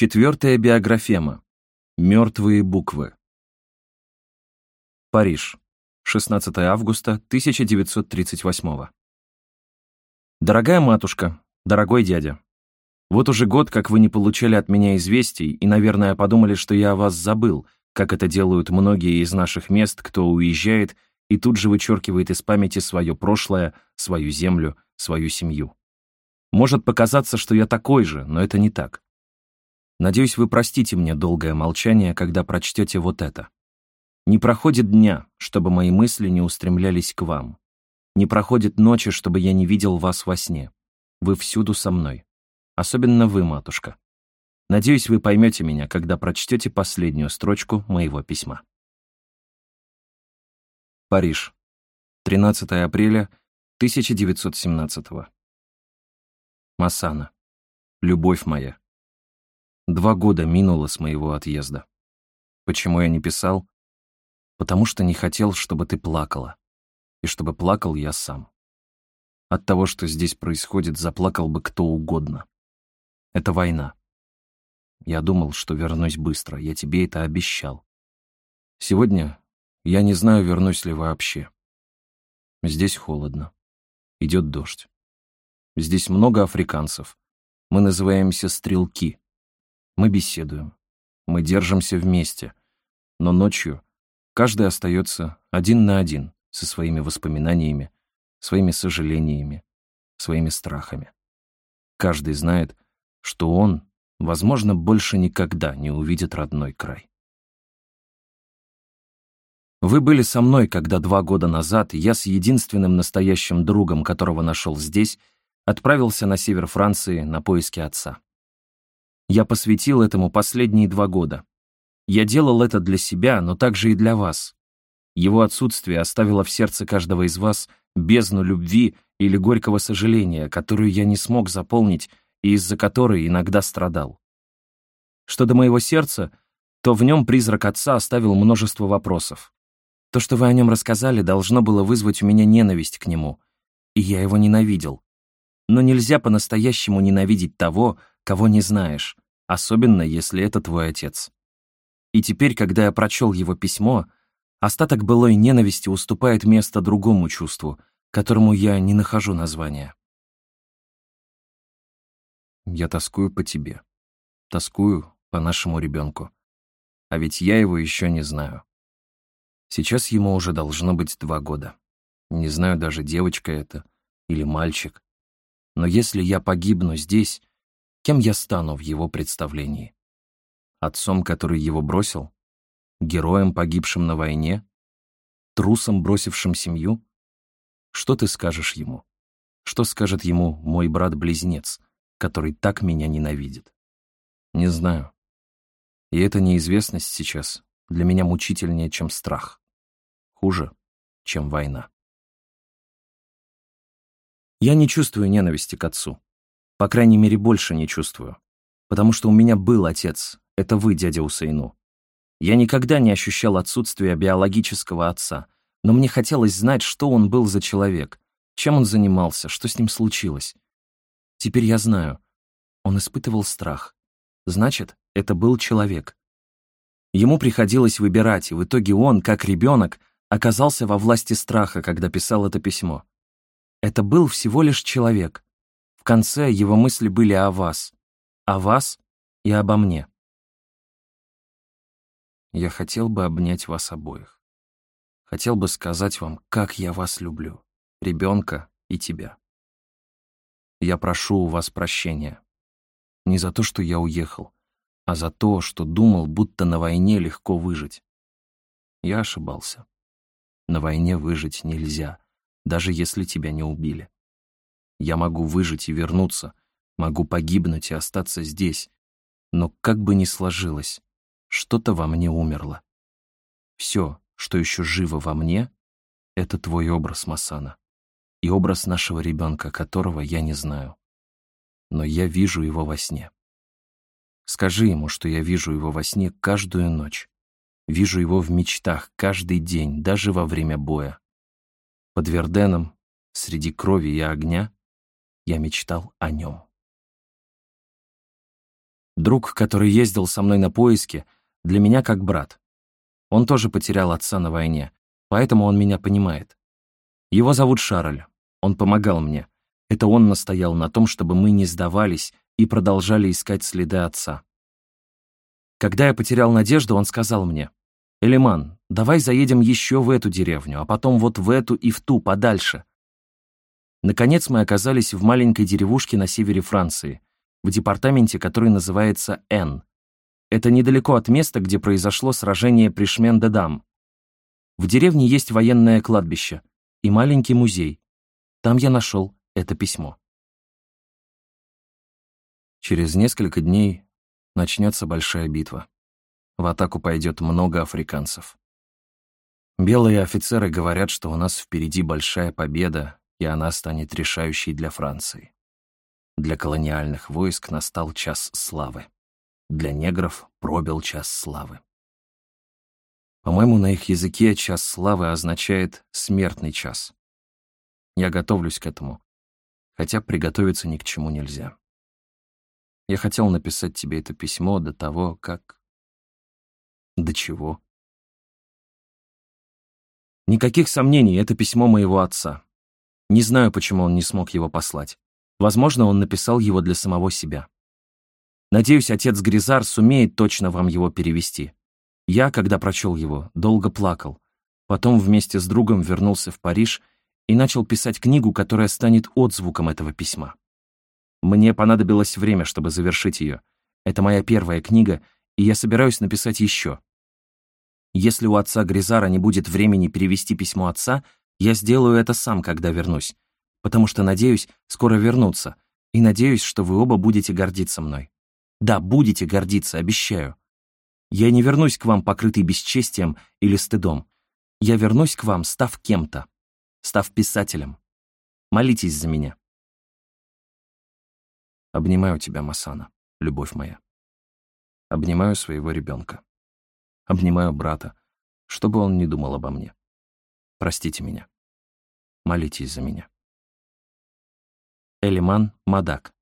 Четвертая биографема. Мертвые буквы. Париж. 16 августа 1938. Дорогая матушка, дорогой дядя, вот уже год, как вы не получали от меня известий, и, наверное, подумали, что я о вас забыл, как это делают многие из наших мест, кто уезжает и тут же вычеркивает из памяти свое прошлое, свою землю, свою семью. Может показаться, что я такой же, но это не так. Надеюсь, вы простите мне долгое молчание, когда прочтете вот это. Не проходит дня, чтобы мои мысли не устремлялись к вам. Не проходит ночи, чтобы я не видел вас во сне. Вы всюду со мной. Особенно вы, матушка. Надеюсь, вы поймете меня, когда прочтете последнюю строчку моего письма. Париж. 13 апреля 1917 Масана. Любовь моя. Два года минуло с моего отъезда. Почему я не писал? Потому что не хотел, чтобы ты плакала. И чтобы плакал я сам. От того, что здесь происходит, заплакал бы кто угодно. Это война. Я думал, что вернусь быстро, я тебе это обещал. Сегодня я не знаю, вернусь ли вообще. Здесь холодно. Идет дождь. Здесь много африканцев. Мы называемся стрелки. Мы беседуем. Мы держимся вместе. Но ночью каждый остается один на один со своими воспоминаниями, своими сожалениями, своими страхами. Каждый знает, что он, возможно, больше никогда не увидит родной край. Вы были со мной, когда два года назад я с единственным настоящим другом, которого нашел здесь, отправился на север Франции на поиски отца. Я посвятил этому последние два года. Я делал это для себя, но также и для вас. Его отсутствие оставило в сердце каждого из вас бездну любви или горького сожаления, которую я не смог заполнить и из-за которой иногда страдал. Что до моего сердца, то в нем призрак отца оставил множество вопросов. То, что вы о нем рассказали, должно было вызвать у меня ненависть к нему, и я его ненавидел. Но нельзя по-настоящему ненавидеть того, кого не знаешь, особенно если это твой отец. И теперь, когда я прочел его письмо, остаток былой ненависти уступает место другому чувству, которому я не нахожу названия. Я тоскую по тебе. Тоскую по нашему ребенку. А ведь я его еще не знаю. Сейчас ему уже должно быть два года. Не знаю даже, девочка это или мальчик. Но если я погибну здесь, кем я стану в его представлении? Отцом, который его бросил? Героем, погибшим на войне? Трусом, бросившим семью? Что ты скажешь ему? Что скажет ему мой брат-близнец, который так меня ненавидит? Не знаю. И эта неизвестность сейчас для меня мучительнее, чем страх. Хуже, чем война. Я не чувствую ненависти к отцу. По крайней мере, больше не чувствую. Потому что у меня был отец. Это вы, дядя Усейну. Я никогда не ощущал отсутствия биологического отца, но мне хотелось знать, что он был за человек, чем он занимался, что с ним случилось. Теперь я знаю. Он испытывал страх. Значит, это был человек. Ему приходилось выбирать, и в итоге он, как ребенок, оказался во власти страха, когда писал это письмо. Это был всего лишь человек. В конце его мысли были о вас, о вас и обо мне. Я хотел бы обнять вас обоих. Хотел бы сказать вам, как я вас люблю, ребенка и тебя. Я прошу у вас прощения. Не за то, что я уехал, а за то, что думал, будто на войне легко выжить. Я ошибался. На войне выжить нельзя даже если тебя не убили. Я могу выжить и вернуться, могу погибнуть и остаться здесь, но как бы ни сложилось, что-то во мне умерло. Все, что еще живо во мне, это твой образ, Масана, и образ нашего ребенка, которого я не знаю. Но я вижу его во сне. Скажи ему, что я вижу его во сне каждую ночь. Вижу его в мечтах каждый день, даже во время боя. Под Верденом, среди крови и огня, я мечтал о нем. Друг, который ездил со мной на поиски, для меня как брат. Он тоже потерял отца на войне, поэтому он меня понимает. Его зовут Шарль, он помогал мне. Это он настоял на том, чтобы мы не сдавались и продолжали искать следы отца. Когда я потерял надежду, он сказал мне, «Элиман, давай заедем еще в эту деревню, а потом вот в эту и в ту, подальше». Наконец мы оказались в маленькой деревушке на севере Франции, в департаменте, который называется Н. Это недалеко от места, где произошло сражение при Шмен-де-Дам. В деревне есть военное кладбище и маленький музей. Там я нашел это письмо. Через несколько дней начнется большая битва. В атаку пойдет много африканцев. Белые офицеры говорят, что у нас впереди большая победа, и она станет решающей для Франции. Для колониальных войск настал час славы. Для негров пробил час славы. По-моему, на их языке час славы означает «смертный час». Я готовлюсь к этому, хотя приготовиться ни к чему нельзя. Я хотел написать тебе это письмо до того, как... До чего? Никаких сомнений, это письмо моего отца. Не знаю, почему он не смог его послать. Возможно, он написал его для самого себя. Надеюсь, отец Гризар сумеет точно вам его перевести. Я, когда прочел его, долго плакал. Потом вместе с другом вернулся в Париж и начал писать книгу, которая станет отзвуком этого письма. Мне понадобилось время, чтобы завершить ее. Это моя первая книга, и я собираюсь написать еще. Если у отца Гризара не будет времени перевести письмо отца, я сделаю это сам, когда вернусь, потому что надеюсь скоро вернуться, и надеюсь, что вы оба будете гордиться мной. Да, будете гордиться, обещаю. Я не вернусь к вам, покрытый бесчестием или стыдом. Я вернусь к вам, став кем-то, став писателем. Молитесь за меня. Обнимаю тебя, Масана, любовь моя. Обнимаю своего ребенка. Обнимаю брата, чтобы он не думал обо мне. Простите меня. Молитесь за меня. Элиман Мадак